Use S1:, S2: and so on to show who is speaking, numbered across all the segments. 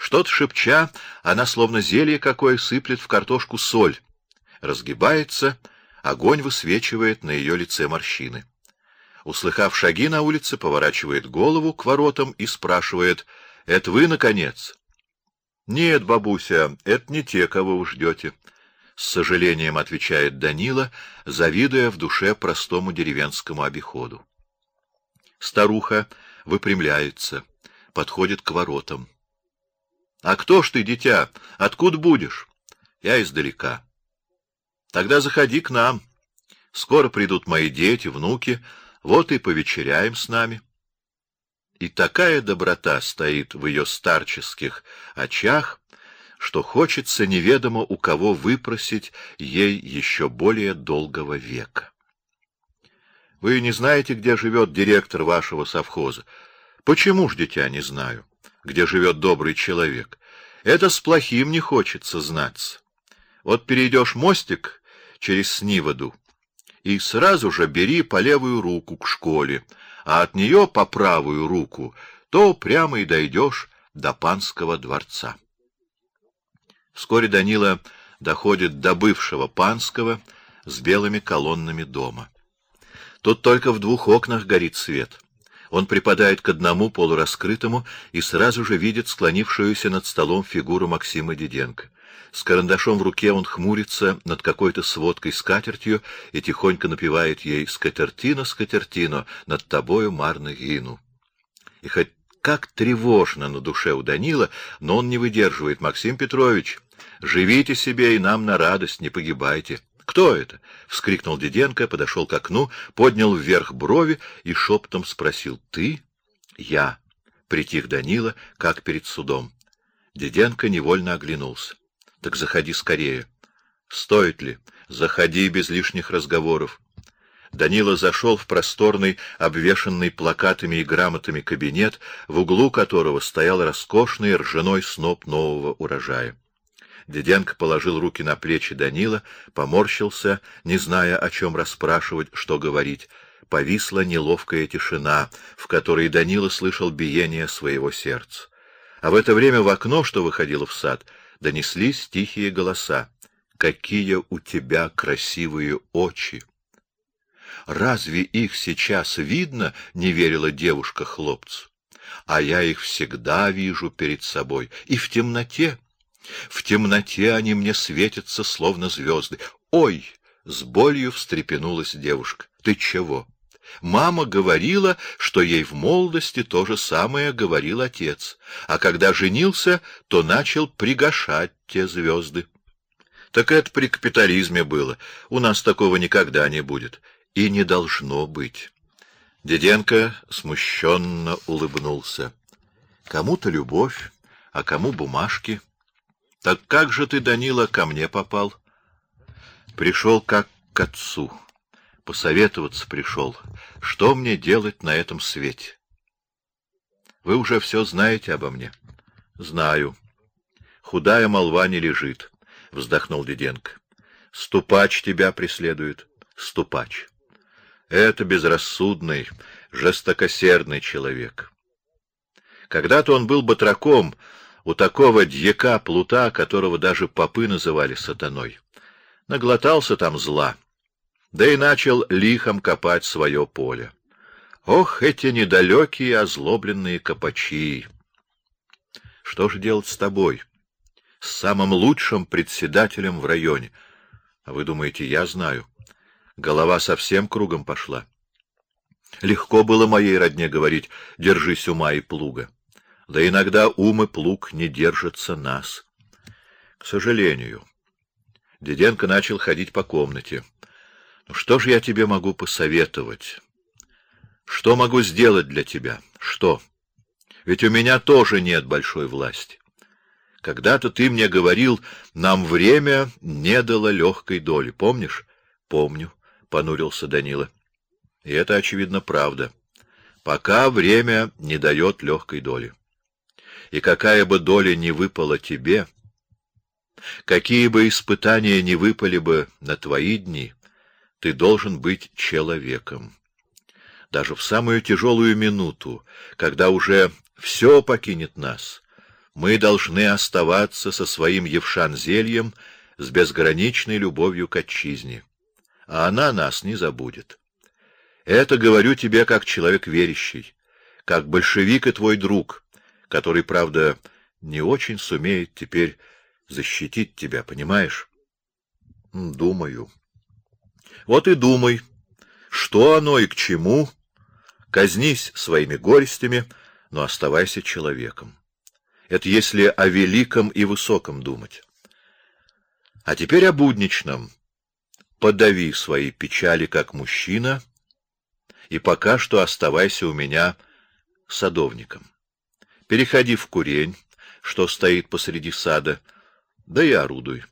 S1: Что-то шепча, она словно зелье какое сыплет в картошку соль. Разгибается, огонь высвечивает на ее лице морщины. Услыхав шаги на улице, поворачивает голову к воротам и спрашивает, — Это вы, наконец? — Нет, бабуся, это не те, кого вы ждете. С сожалением отвечает Данила, завидуя в душе простому деревенскому обиходу. Старуха выпрямляется, подходит к воротам. — А кто ж ты, дитя? Откуда будешь? — Я издалека. — Тогда заходи к нам. Скоро придут мои дети, внуки, вот и повечеряем с нами. И такая доброта стоит в ее старческих очах, что хочется неведомо у кого выпросить ей еще более долгого века. Вы не знаете, где живет директор вашего совхоза? Почему ж, дитя, не знаю, где живет добрый человек? Это с плохим не хочется знаться. Вот перейдешь мостик через Сниводу, и сразу же бери по левую руку к школе, а от нее по правую руку, то прямо и дойдешь до панского дворца. Вскоре Данила доходит до бывшего панского с белыми колоннами дома. Тут только в двух окнах горит свет. Он припадает к одному полураскрытому и сразу же видит склонившуюся над столом фигуру Максима Диденко. С карандашом в руке он хмурится над какой-то сводкой скатертью и тихонько напевает ей «Скатертино, скатертино, над тобою марно гину». И хоть как тревожно на душе у Данила, но он не выдерживает. «Максим Петрович, живите себе и нам на радость, не погибайте». «Кто это?» — вскрикнул Диденко, подошел к окну, поднял вверх брови и шептом спросил. «Ты?» «Я», — притих Данила, как перед судом. Диденко невольно оглянулся. «Так заходи скорее». «Стоит ли? Заходи без лишних разговоров». Данила зашел в просторный, обвешанный плакатами и грамотами кабинет, в углу которого стоял роскошный ржаной сноп нового урожая. Деденко положил руки на плечи Данила, поморщился, не зная, о чем расспрашивать, что говорить. Повисла неловкая тишина, в которой Данила слышал биение своего сердца. А в это время в окно, что выходило в сад, донеслись тихие голоса. «Какие у тебя красивые очи!» «Разве их сейчас видно?» — не верила девушка хлопцу. «А я их всегда вижу перед собой, и в темноте». В темноте они мне светятся, словно звезды. Ой! С болью встрепенулась девушка. Ты чего? Мама говорила, что ей в молодости то же самое говорил отец, а когда женился, то начал пригашать те звезды. Так это при капитализме было. У нас такого никогда не будет. И не должно быть. Деденко смущенно улыбнулся. Кому-то любовь, а кому бумажки — так как же ты, Данила, ко мне попал? Пришел как к отцу. Посоветоваться пришел. Что мне делать на этом свете? Вы уже все знаете обо мне. Знаю. Худая молва не лежит, — вздохнул Диденко. Ступач тебя преследует. Ступач. Это безрассудный, жестокосердный человек. Когда-то он был батраком, у такого дьяка Плута, которого даже попы называли сатаной. Наглотался там зла, да и начал лихом копать свое поле. Ох, эти недалекие озлобленные копачи! Что же делать с тобой, с самым лучшим председателем в районе? А вы думаете, я знаю? Голова совсем кругом пошла. Легко было моей родне говорить «держись ума и плуга». Да иногда ум и плуг не держатся нас. К сожалению. Деденко начал ходить по комнате. Ну что же я тебе могу посоветовать? Что могу сделать для тебя? Что? Ведь у меня тоже нет большой власти. Когда-то ты мне говорил, нам время не дало легкой доли. Помнишь? Помню, — понурился Данила. И это, очевидно, правда. Пока время не дает легкой доли и какая бы доля ни выпала тебе, какие бы испытания ни выпали бы на твои дни, ты должен быть человеком. Даже в самую тяжелую минуту, когда уже все покинет нас, Мы должны оставаться со своим Евшан-зельем с безграничной любовью к отчизне, а она нас не забудет. Это говорю тебе как человек верящий, как большевик и твой друг, который, правда, не очень сумеет теперь защитить тебя, понимаешь? Думаю. Вот и думай, что оно и к чему. Казнись своими горестями, но оставайся человеком. Это если о великом и высоком думать. А теперь о будничном. Подави свои печали как мужчина, и пока что оставайся у меня садовником. Переходи в курень, что стоит посреди сада, да и орудуй.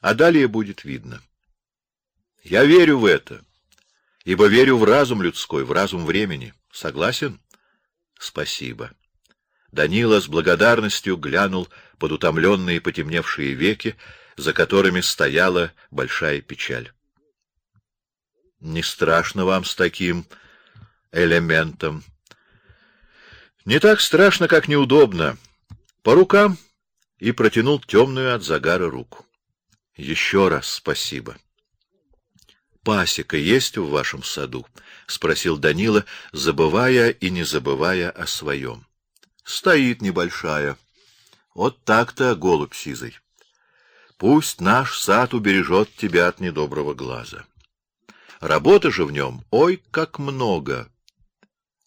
S1: А далее будет видно. Я верю в это, ибо верю в разум людской, в разум времени. Согласен? Спасибо. Данила с благодарностью глянул под утомленные потемневшие веки, за которыми стояла большая печаль. Не страшно вам с таким элементом? Не так страшно, как неудобно. По рукам и протянул темную от загара руку. Еще раз спасибо. Пасека есть в вашем саду? спросил Данила, забывая и не забывая о своем. Стоит небольшая. Вот так-то, голубь сизый. Пусть наш сад убережет тебя от недоброго глаза. Работы же в нем, ой, как много.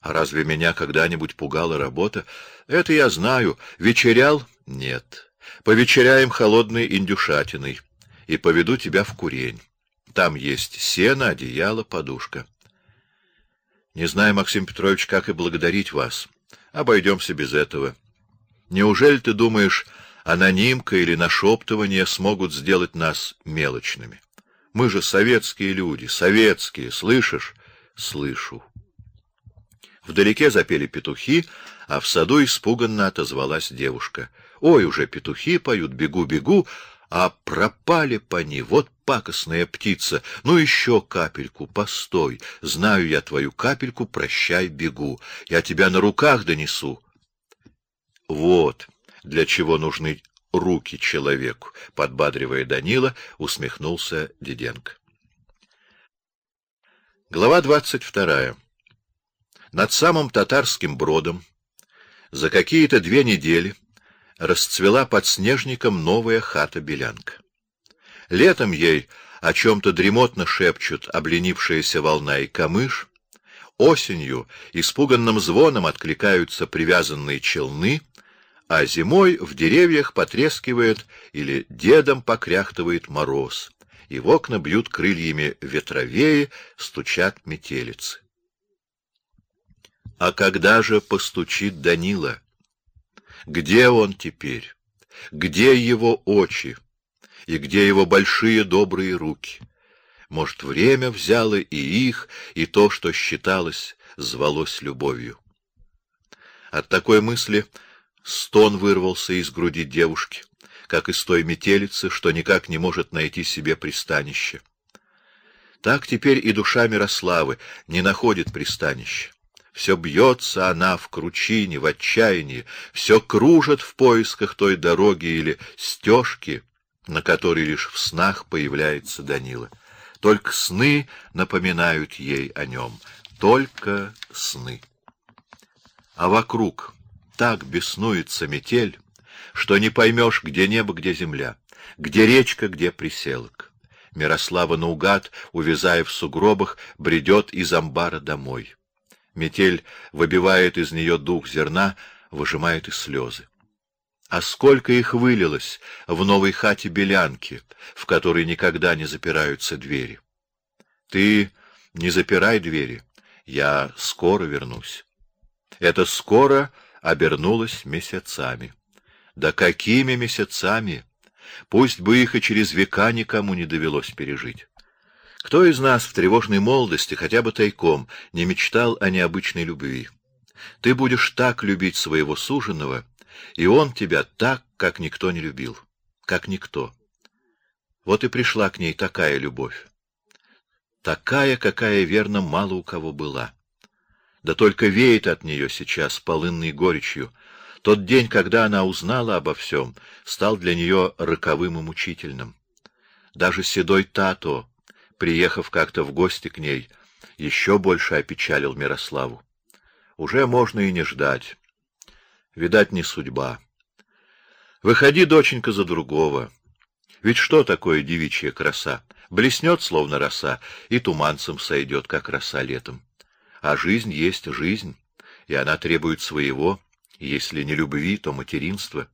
S1: А разве меня когда-нибудь пугала работа? Это я знаю. Вечерял? Нет. Повечеряем холодной индюшатиной и поведу тебя в курень. Там есть сено, одеяло, подушка. Не знаю, Максим Петрович, как и благодарить вас. Обойдемся без этого. Неужели ты думаешь, анонимка или нашептывание смогут сделать нас мелочными? Мы же советские люди, советские, слышишь? Слышу. Вдалеке запели петухи, а в саду испуганно отозвалась девушка. Ой, уже петухи поют, бегу, бегу, а пропали по ней. Вот пакостная птица. Ну еще капельку, постой. Знаю я твою капельку, прощай, бегу. Я тебя на руках донесу. Вот для чего нужны руки человеку, подбадривая Данила, усмехнулся Диденко. Глава двадцать вторая. Над самым татарским бродом за какие-то две недели расцвела под снежником новая хата-белянка. Летом ей о чем-то дремотно шепчут обленившаяся волна и камыш, осенью испуганным звоном откликаются привязанные челны, а зимой в деревьях потрескивает или дедом покряхтывает мороз, и в окна бьют крыльями ветровеи, стучат метелицы. А когда же постучит Данила? Где он теперь? Где его очи? И где его большие добрые руки? Может, время взяло и их, и то, что считалось, звалось любовью. От такой мысли стон вырвался из груди девушки, как из той метелицы, что никак не может найти себе пристанище. Так теперь и душа Мирославы не находит пристанища. Все бьется она в кручине, в отчаянии, все кружит в поисках той дороги или стежки, на которой лишь в снах появляется Данила. Только сны напоминают ей о нем, только сны. А вокруг так беснуется метель, что не поймешь, где небо, где земля, где речка, где приселок. Мирослава наугад, увязая в сугробах, бредет из амбара домой. Метель выбивает из нее дух зерна, выжимает и слезы. А сколько их вылилось в новой хате белянки, в которой никогда не запираются двери. Ты не запирай двери, я скоро вернусь. Это скоро обернулось месяцами. Да какими месяцами! Пусть бы их и через века никому не довелось пережить. Кто из нас в тревожной молодости, хотя бы тайком, не мечтал о необычной любви? Ты будешь так любить своего суженого, и он тебя так, как никто не любил, как никто. Вот и пришла к ней такая любовь. Такая, какая, верно, мало у кого была. Да только веет от нее сейчас полынной горечью, Тот день, когда она узнала обо всем, стал для нее роковым и мучительным. Даже седой Тато, приехав как-то в гости к ней, еще больше опечалил Мирославу. Уже можно и не ждать. Видать, не судьба. Выходи, доченька, за другого. Ведь что такое девичья краса? Блеснет, словно роса, и туманцем сойдет, как роса летом. А жизнь есть жизнь, и она требует своего, если не любви, то материнства.